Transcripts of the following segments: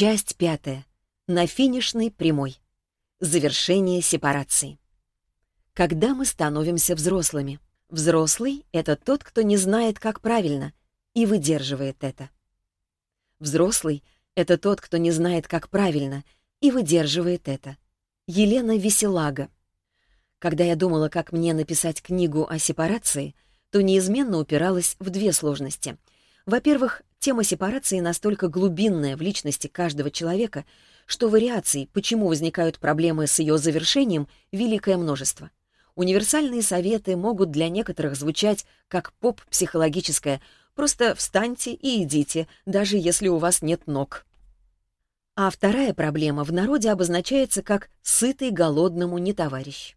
Часть пятая. На финишной прямой. Завершение сепарации. Когда мы становимся взрослыми? Взрослый — это тот, кто не знает, как правильно, и выдерживает это. Взрослый — это тот, кто не знает, как правильно, и выдерживает это. Елена Веселага. Когда я думала, как мне написать книгу о сепарации, то неизменно упиралась в две сложности. Во-первых, Тема сепарации настолько глубинная в личности каждого человека, что вариаций, почему возникают проблемы с ее завершением, великое множество. Универсальные советы могут для некоторых звучать как поп-психологическое «просто встаньте и идите, даже если у вас нет ног». А вторая проблема в народе обозначается как «сытый голодному не товарищ».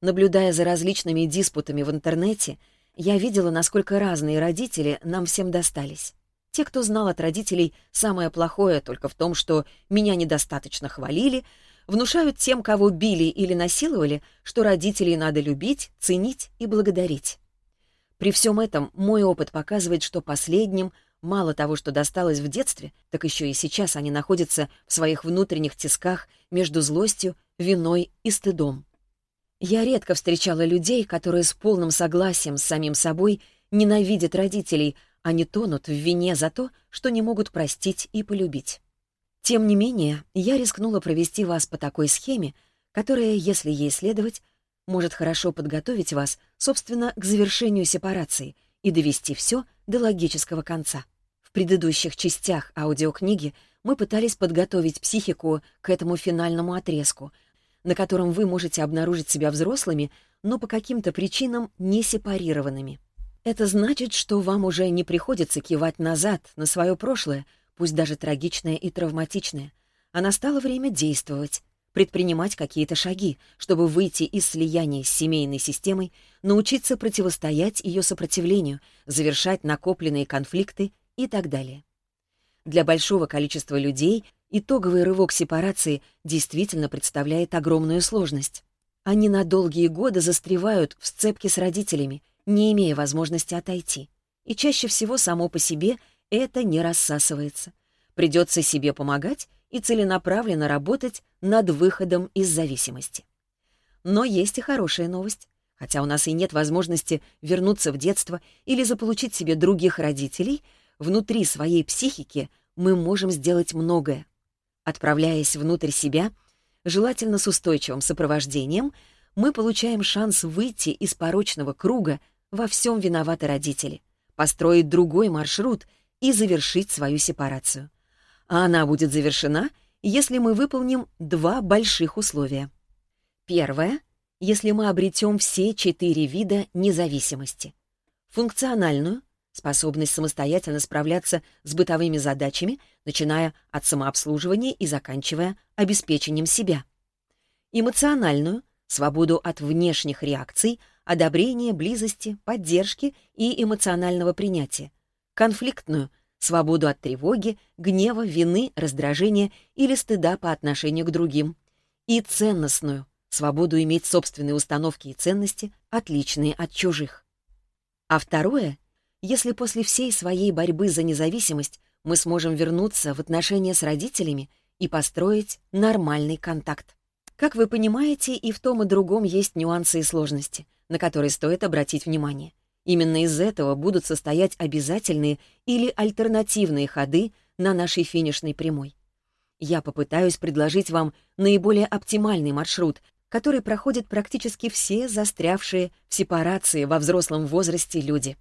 Наблюдая за различными диспутами в интернете, я видела, насколько разные родители нам всем достались. Те, кто знал от родителей самое плохое только в том, что меня недостаточно хвалили, внушают тем, кого били или насиловали, что родителей надо любить, ценить и благодарить. При всем этом мой опыт показывает, что последним мало того, что досталось в детстве, так еще и сейчас они находятся в своих внутренних тисках между злостью, виной и стыдом. Я редко встречала людей, которые с полным согласием с самим собой ненавидят родителей, они тонут в вине за то, что не могут простить и полюбить. Тем не менее, я рискнула провести вас по такой схеме, которая, если ей следовать, может хорошо подготовить вас, собственно, к завершению сепарации и довести все до логического конца. В предыдущих частях аудиокниги мы пытались подготовить психику к этому финальному отрезку, на котором вы можете обнаружить себя взрослыми, но по каким-то причинам не сепарированными. Это значит, что вам уже не приходится кивать назад на свое прошлое, пусть даже трагичное и травматичное, а настало время действовать, предпринимать какие-то шаги, чтобы выйти из слияния с семейной системой, научиться противостоять ее сопротивлению, завершать накопленные конфликты и так далее. Для большого количества людей итоговый рывок сепарации действительно представляет огромную сложность. Они на долгие годы застревают в сцепке с родителями — не имея возможности отойти. И чаще всего само по себе это не рассасывается. Придется себе помогать и целенаправленно работать над выходом из зависимости. Но есть и хорошая новость. Хотя у нас и нет возможности вернуться в детство или заполучить себе других родителей, внутри своей психики мы можем сделать многое. Отправляясь внутрь себя, желательно с устойчивым сопровождением, мы получаем шанс выйти из порочного круга, во всем виноваты родители, построить другой маршрут и завершить свою сепарацию. А она будет завершена, если мы выполним два больших условия. Первое — если мы обретем все четыре вида независимости. Функциональную — способность самостоятельно справляться с бытовыми задачами, начиная от самообслуживания и заканчивая обеспечением себя. Эмоциональную — свободу от внешних реакций — одобрения, близости, поддержки и эмоционального принятия конфликтную — свободу от тревоги, гнева, вины, раздражения или стыда по отношению к другим, и ценностную — свободу иметь собственные установки и ценности, отличные от чужих. А второе — если после всей своей борьбы за независимость мы сможем вернуться в отношения с родителями и построить нормальный контакт. Как вы понимаете, и в том и другом есть нюансы и сложности, на который стоит обратить внимание. Именно из этого будут состоять обязательные или альтернативные ходы на нашей финишной прямой. Я попытаюсь предложить вам наиболее оптимальный маршрут, который проходит практически все застрявшие в сепарации во взрослом возрасте люди.